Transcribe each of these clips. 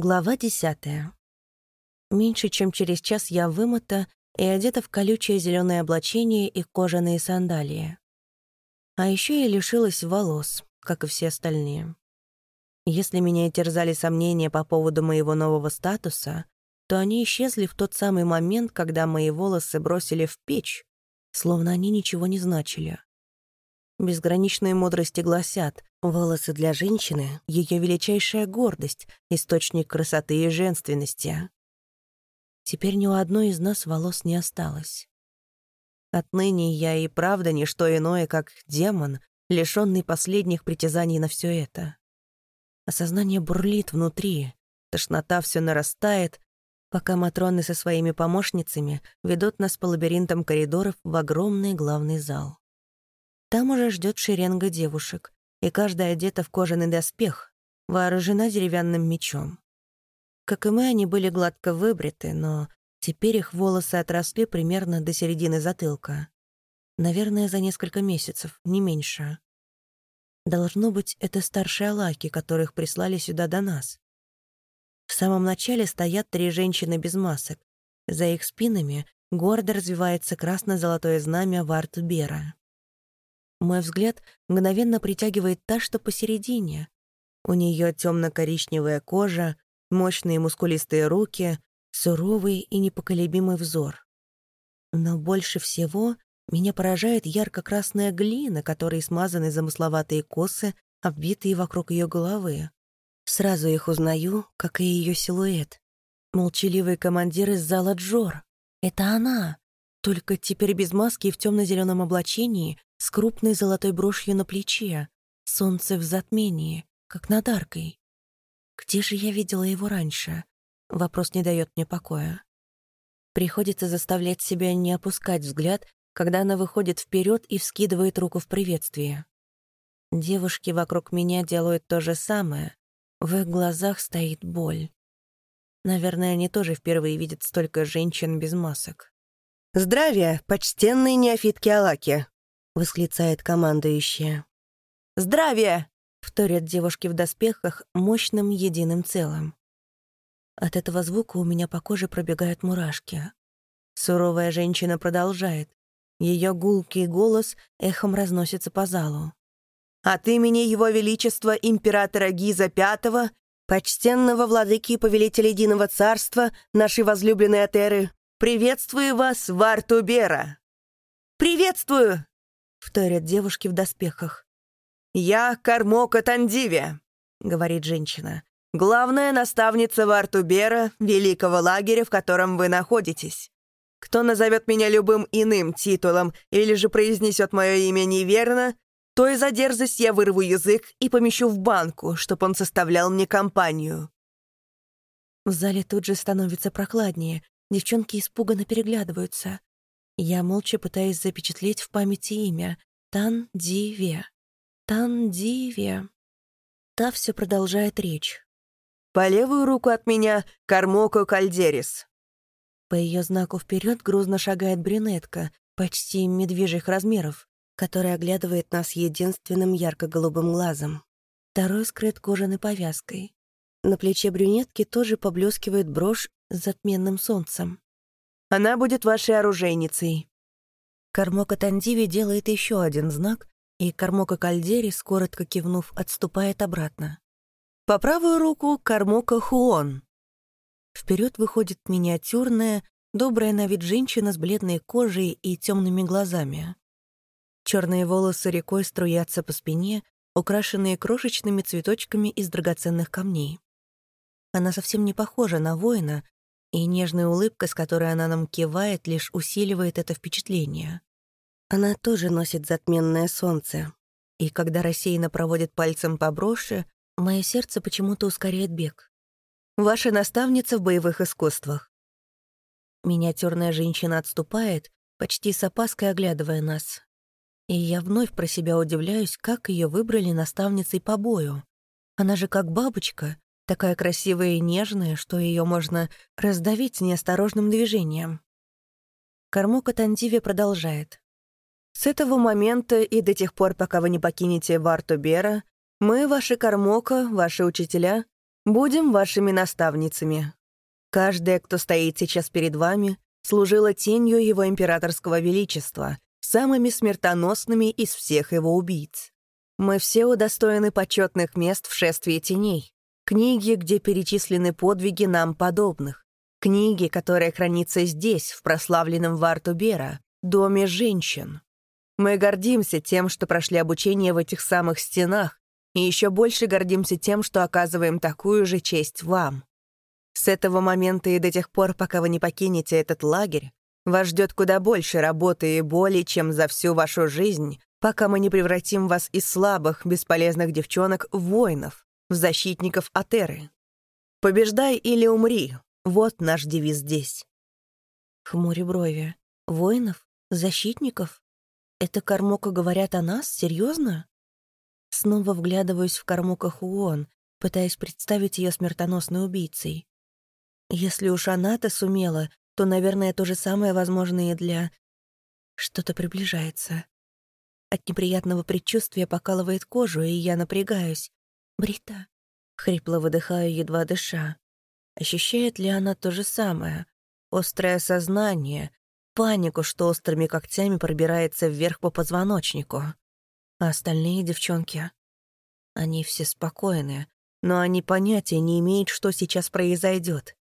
Глава десятая. Меньше чем через час я вымыта и одета в колючее зеленое облачение и кожаные сандалии. А еще я лишилась волос, как и все остальные. Если меня терзали сомнения по поводу моего нового статуса, то они исчезли в тот самый момент, когда мои волосы бросили в печь, словно они ничего не значили. Безграничные мудрости гласят, волосы для женщины — ее величайшая гордость, источник красоты и женственности. Теперь ни у одной из нас волос не осталось. Отныне я и правда не что иное, как демон, лишённый последних притязаний на все это. Осознание бурлит внутри, тошнота все нарастает, пока Матроны со своими помощницами ведут нас по лабиринтам коридоров в огромный главный зал. Там уже ждет шеренга девушек, и каждая одета в кожаный доспех, вооружена деревянным мечом. Как и мы, они были гладко выбриты, но теперь их волосы отросли примерно до середины затылка. Наверное, за несколько месяцев, не меньше. Должно быть, это старшие алаки, которых прислали сюда до нас. В самом начале стоят три женщины без масок. За их спинами гордо развивается красно-золотое знамя Вартубера. Мой взгляд мгновенно притягивает та, что посередине. У нее темно-коричневая кожа, мощные мускулистые руки, суровый и непоколебимый взор. Но больше всего меня поражает ярко-красная глина, которой смазаны замысловатые косы, обвитые вокруг ее головы. Сразу их узнаю, как и ее силуэт. Молчаливый командир из зала Джор. Это она. Только теперь без маски и в темно-зеленом облачении, с крупной золотой брошью на плече, солнце в затмении, как над аркой. Где же я видела его раньше? Вопрос не дает мне покоя. Приходится заставлять себя не опускать взгляд, когда она выходит вперед и вскидывает руку в приветствие. Девушки вокруг меня делают то же самое. В их глазах стоит боль. Наверное, они тоже впервые видят столько женщин без масок. «Здравия, почтенные неофитки Алаки!» Восклицает командующая. «Здравия!» — вторят девушки в доспехах мощным единым целым. От этого звука у меня по коже пробегают мурашки. Суровая женщина продолжает. Ее гулкий голос эхом разносится по залу. «От имени Его Величества императора Гиза V, почтенного владыки и повелителя Единого Царства, нашей возлюбленной Атеры, приветствую вас, Вартубера!» «Приветствую!» — вторят девушки в доспехах. «Я Кармока Тандиве», — говорит женщина. «Главная наставница Вартубера, великого лагеря, в котором вы находитесь. Кто назовет меня любым иным титулом или же произнесет мое имя неверно, то и за дерзость я вырву язык и помещу в банку, чтоб он составлял мне компанию». В зале тут же становится прохладнее. Девчонки испуганно переглядываются. Я молча пытаюсь запечатлеть в памяти имя Тан-Ди-Ве. Тан-Ди-Ве. Та все продолжает речь. «По левую руку от меня Кармоко Кальдерис». По ее знаку вперед грузно шагает брюнетка, почти медвежьих размеров, которая оглядывает нас единственным ярко-голубым глазом. Второй скрыт кожаной повязкой. На плече брюнетки тоже поблескивает брошь с затменным солнцем. Она будет вашей оружейницей». Кармока Тандиви делает еще один знак, и Кармока Кальдерис, коротко кивнув, отступает обратно. По правую руку Кармока Хуон. Вперед выходит миниатюрная, добрая на вид женщина с бледной кожей и темными глазами. Черные волосы рекой струятся по спине, украшенные крошечными цветочками из драгоценных камней. Она совсем не похожа на воина, и нежная улыбка, с которой она нам кивает, лишь усиливает это впечатление. Она тоже носит затменное солнце, и когда рассеянно проводит пальцем по броши, мое сердце почему-то ускоряет бег. «Ваша наставница в боевых искусствах». Миниатюрная женщина отступает, почти с опаской оглядывая нас. И я вновь про себя удивляюсь, как ее выбрали наставницей по бою. Она же как бабочка, такая красивая и нежная, что ее можно раздавить неосторожным движением. Кормока Тантиви продолжает. «С этого момента и до тех пор, пока вы не покинете Вартубера, мы, ваши Кормока, ваши учителя, Будем вашими наставницами. Каждая, кто стоит сейчас перед вами, служила тенью его императорского величества, самыми смертоносными из всех его убийц. Мы все удостоены почетных мест в шествии теней. Книги, где перечислены подвиги нам подобных. Книги, которая хранится здесь, в прославленном Вартубера, доме женщин. Мы гордимся тем, что прошли обучение в этих самых стенах, и еще больше гордимся тем, что оказываем такую же честь вам. С этого момента и до тех пор, пока вы не покинете этот лагерь, вас ждет куда больше работы и боли, чем за всю вашу жизнь, пока мы не превратим вас из слабых, бесполезных девчонок в воинов, в защитников Атеры. «Побеждай или умри» — вот наш девиз здесь. Хмурю брови. «Воинов? Защитников? Это Кормока говорят о нас? Серьезно? Снова вглядываюсь в Кормока Хуон, пытаясь представить ее смертоносной убийцей. Если уж она-то сумела, то, наверное, то же самое возможно и для... Что-то приближается. От неприятного предчувствия покалывает кожу, и я напрягаюсь. «Брита?» — хрипло выдыхаю, едва дыша. Ощущает ли она то же самое? Острое сознание, панику, что острыми когтями пробирается вверх по позвоночнику. А остальные девчонки? Они все спокойны, но они понятия не имеют, что сейчас произойдет.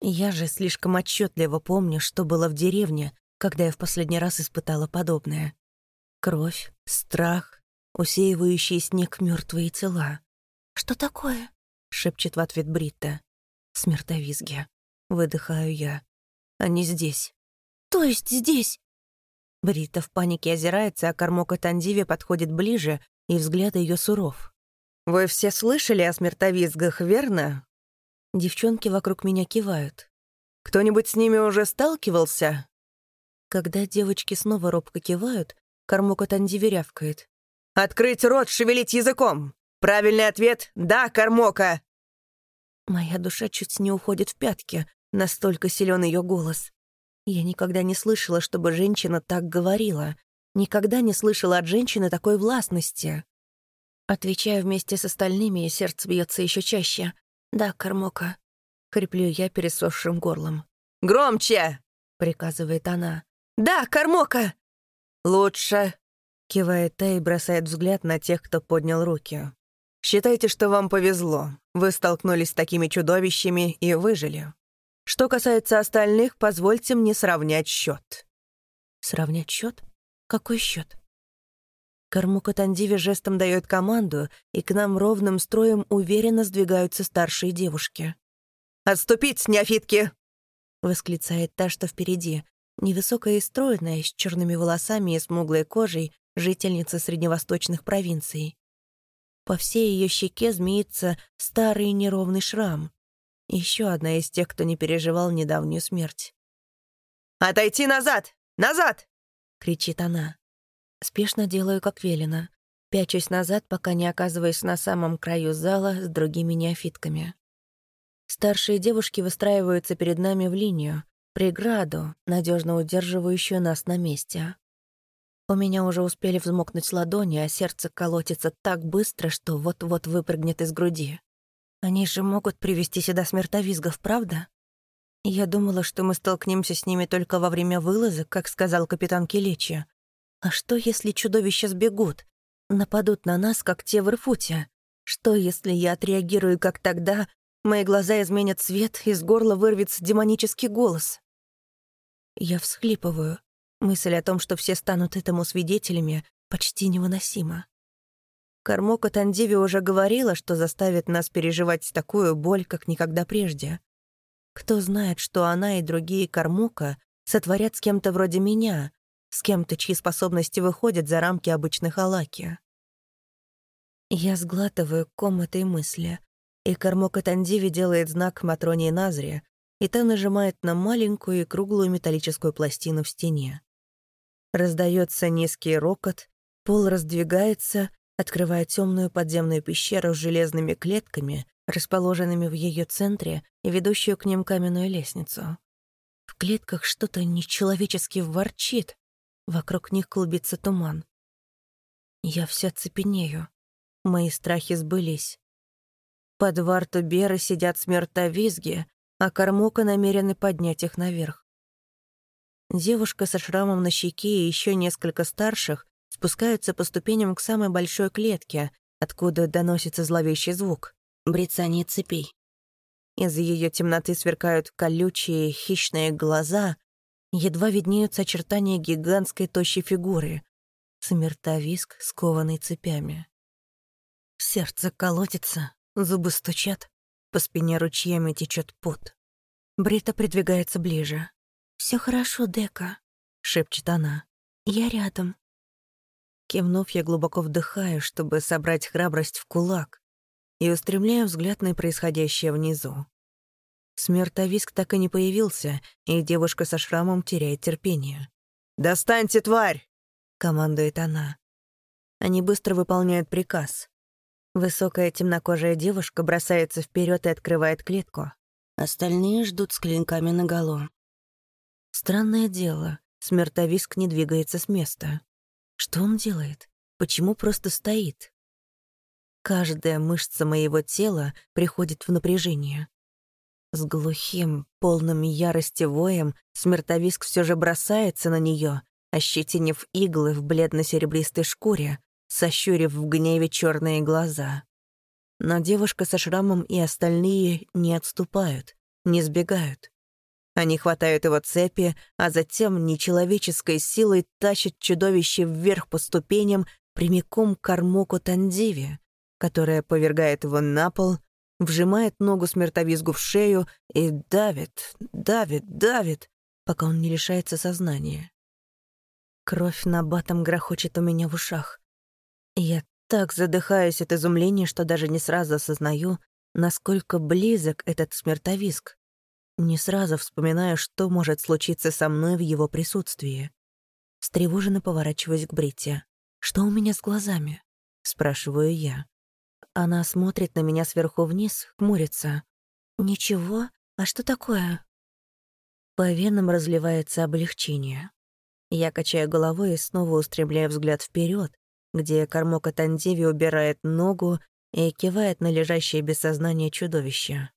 Я же слишком отчетливо помню, что было в деревне, когда я в последний раз испытала подобное. Кровь, страх, усеивающий снег мертвые тела. «Что такое?» — шепчет в ответ Бритта. «Смертовизги». Выдыхаю я. «Они здесь». «То есть здесь?» Брита в панике озирается, а Кормока Тандиве подходит ближе, и взгляд ее суров. «Вы все слышали о смертовизгах, верно?» Девчонки вокруг меня кивают. «Кто-нибудь с ними уже сталкивался?» Когда девочки снова робко кивают, Кормока Тандиви рявкает. «Открыть рот, шевелить языком! Правильный ответ — да, Кормока!» Моя душа чуть не уходит в пятки, настолько силен ее голос. Я никогда не слышала, чтобы женщина так говорила. Никогда не слышала от женщины такой властности. Отвечаю вместе с остальными, и сердце бьется еще чаще. «Да, Кормока», — хриплю я пересохшим горлом. «Громче!» — приказывает она. «Да, Кормока!» «Лучше!» — кивает та и бросает взгляд на тех, кто поднял руки. «Считайте, что вам повезло. Вы столкнулись с такими чудовищами и выжили. Что касается остальных, позвольте мне сравнять счет. «Сравнять счет? Какой счет? Кормука Тандиви жестом дает команду, и к нам ровным строем уверенно сдвигаются старшие девушки. «Отступить, неофитки!» — восклицает та, что впереди. Невысокая и стройная, с черными волосами и смуглой кожей, жительница средневосточных провинций. По всей ее щеке змеится старый неровный шрам. Еще одна из тех, кто не переживал недавнюю смерть. «Отойти назад! Назад!» — кричит она. Спешно делаю, как велено. Пячусь назад, пока не оказываюсь на самом краю зала с другими неофитками. Старшие девушки выстраиваются перед нами в линию, преграду, надежно удерживающую нас на месте. У меня уже успели взмокнуть ладони, а сердце колотится так быстро, что вот-вот выпрыгнет из груди. Они же могут привести сюда смертовизгов, правда? Я думала, что мы столкнемся с ними только во время вылазок, как сказал капитан Келечи. А что, если чудовища сбегут? Нападут на нас, как те в Ирфуте? Что, если я отреагирую, как тогда, мои глаза изменят цвет, из горла вырвется демонический голос? Я всхлипываю. Мысль о том, что все станут этому свидетелями, почти невыносима. Кормока Тандиви уже говорила, что заставит нас переживать такую боль, как никогда прежде. Кто знает, что она и другие Кормока сотворят с кем-то вроде меня, с кем-то, чьи способности выходят за рамки обычных алаки. Я сглатываю ком этой мысли, и Кормока Тандиви делает знак Матроне Назре, и та нажимает на маленькую и круглую металлическую пластину в стене. Раздается низкий рокот, пол раздвигается, открывая темную подземную пещеру с железными клетками, расположенными в ее центре и ведущую к ним каменную лестницу. В клетках что-то нечеловечески ворчит, Вокруг них клубится туман. Я вся цепенею. Мои страхи сбылись. Под варту Бера сидят смертовизги, а Кормока намерены поднять их наверх. Девушка со шрамом на щеке и еще несколько старших спускаются по ступеням к самой большой клетке, откуда доносится зловещий звук — брецание цепей. Из ее темноты сверкают колючие, хищные глаза, едва виднеются очертания гигантской тощей фигуры. Смертовиск, скованный цепями. Сердце колотится, зубы стучат, по спине ручьями течет пот. Брита придвигается ближе. Все хорошо, Дека», — шепчет она. «Я рядом». Кивнув, я глубоко вдыхаю, чтобы собрать храбрость в кулак, и устремляю взгляд на происходящее внизу. Смертовиск так и не появился, и девушка со шрамом теряет терпение. «Достаньте, тварь!» — командует она. Они быстро выполняют приказ. Высокая темнокожая девушка бросается вперед и открывает клетку. Остальные ждут с клинками наголо. Странное дело, смертовиск не двигается с места. Что он делает? Почему просто стоит? Каждая мышца моего тела приходит в напряжение. С глухим, полным ярости воем смертовиск все же бросается на нее, ощетинив иглы в бледно-серебристой шкуре, сощурив в гневе черные глаза. Но девушка со шрамом и остальные не отступают, не сбегают. Они хватают его цепи, а затем нечеловеческой силой тащат чудовище вверх по ступеням прямиком к кормоку Тандиве, которая повергает его на пол, вжимает ногу смертовизгу в шею и давит, давит, давит, пока он не лишается сознания. Кровь на батом грохочет у меня в ушах. Я так задыхаюсь от изумления, что даже не сразу осознаю, насколько близок этот смертовизг. Не сразу вспоминаю, что может случиться со мной в его присутствии. Встревоженно поворачиваюсь к Бритте. «Что у меня с глазами?» — спрашиваю я. Она смотрит на меня сверху вниз, хмурится. «Ничего? А что такое?» По венам разливается облегчение. Я качаю головой и снова устремляю взгляд вперед, где Кармока Тандеви убирает ногу и кивает на лежащее без сознания чудовище.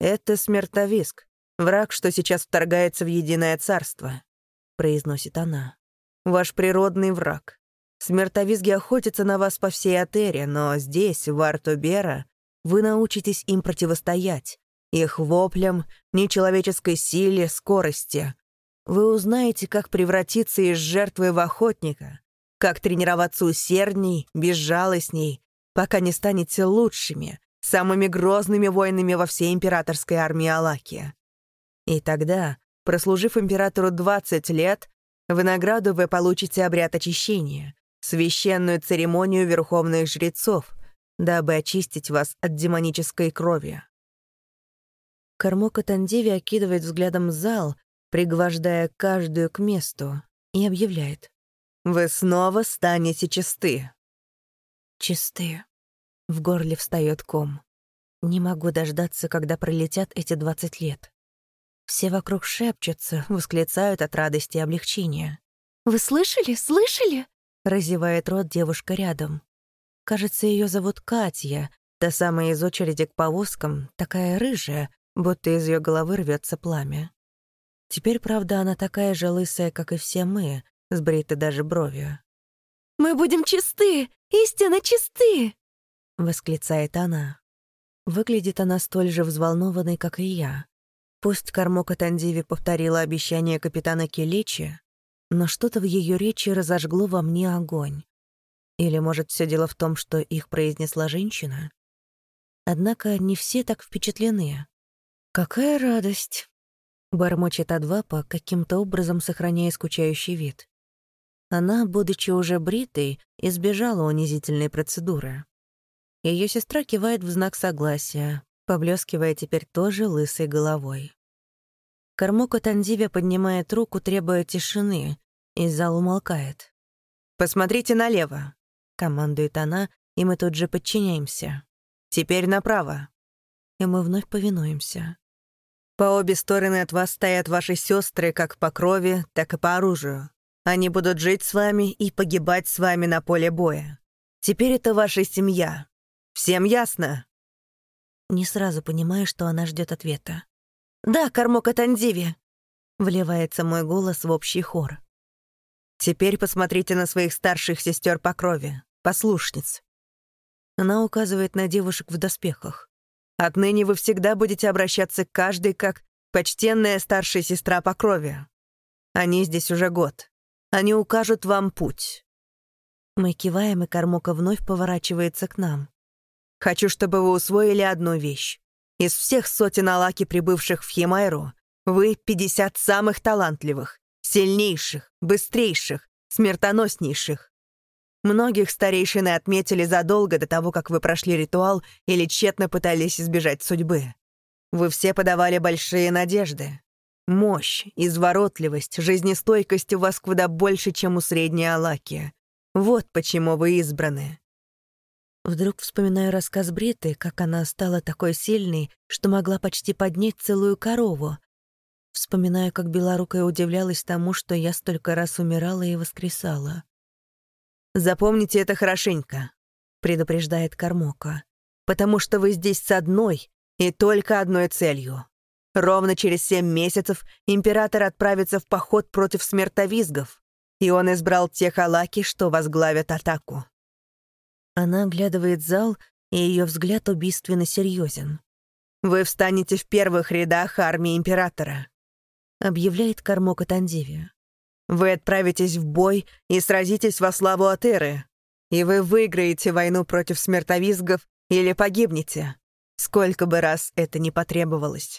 «Это смертовиск, враг, что сейчас вторгается в Единое Царство», — произносит она. «Ваш природный враг. Смертовизги охотятся на вас по всей Атере, но здесь, в Артубера, вы научитесь им противостоять, их воплям, нечеловеческой силе, скорости. Вы узнаете, как превратиться из жертвы в охотника, как тренироваться усердней, безжалостней, пока не станете лучшими, самыми грозными воинами во всей императорской армии Алакия. И тогда, прослужив императору 20 лет, в награду вы получите обряд очищения, священную церемонию верховных жрецов, дабы очистить вас от демонической крови. Кормока Тандеви окидывает взглядом зал, пригвождая каждую к месту, и объявляет. «Вы снова станете чисты». «Чисты», в горле встает ком. Не могу дождаться, когда пролетят эти двадцать лет. Все вокруг шепчутся, восклицают от радости и облегчения. «Вы слышали? Слышали?» — разевает рот девушка рядом. Кажется, ее зовут Катя, та самая из очереди к повозкам, такая рыжая, будто из ее головы рвется пламя. Теперь, правда, она такая же лысая, как и все мы, сбрита даже бровью. «Мы будем чисты! Истинно чисты!» — восклицает она. Выглядит она столь же взволнованной, как и я. Пусть Кармока Тандиви повторила обещание капитана Келичи, но что-то в ее речи разожгло во мне огонь. Или, может, все дело в том, что их произнесла женщина? Однако не все так впечатлены. «Какая радость!» — бормочет Адвапа, каким-то образом сохраняя скучающий вид. Она, будучи уже бритой, избежала унизительной процедуры. Ее сестра кивает в знак согласия, поблескивая теперь тоже лысой головой. Кормока Тандивя поднимает руку, требуя тишины, и зал умолкает. «Посмотрите налево», — командует она, и мы тут же подчиняемся. «Теперь направо». И мы вновь повинуемся. По обе стороны от вас стоят ваши сестры как по крови, так и по оружию. Они будут жить с вами и погибать с вами на поле боя. Теперь это ваша семья, Всем ясно?» Не сразу понимаю, что она ждет ответа. «Да, Кармока Тандиви!» — вливается мой голос в общий хор. «Теперь посмотрите на своих старших сестер по крови, послушниц». Она указывает на девушек в доспехах. «Отныне вы всегда будете обращаться к каждой как почтенная старшая сестра по крови. Они здесь уже год. Они укажут вам путь». Мы киваем, и Кармока вновь поворачивается к нам. «Хочу, чтобы вы усвоили одну вещь. Из всех сотен Алаки, прибывших в Химайру, вы — 50 самых талантливых, сильнейших, быстрейших, смертоноснейших. Многих старейшины отметили задолго до того, как вы прошли ритуал или тщетно пытались избежать судьбы. Вы все подавали большие надежды. Мощь, изворотливость, жизнестойкость у вас куда больше, чем у средней Алаки. Вот почему вы избраны. Вдруг вспоминаю рассказ Бриты, как она стала такой сильной, что могла почти поднять целую корову. Вспоминаю, как Белорукая удивлялась тому, что я столько раз умирала и воскресала. «Запомните это хорошенько», — предупреждает Кармока, «потому что вы здесь с одной и только одной целью. Ровно через семь месяцев император отправится в поход против смертовизгов, и он избрал тех Алаки, что возглавят атаку». Она оглядывает зал, и ее взгляд убийственно серьезен. «Вы встанете в первых рядах армии императора», — объявляет Кармока Тандивия. Вы отправитесь в бой и сразитесь во славу Атеры. И вы выиграете войну против смертовизгов или погибнете, сколько бы раз это ни потребовалось.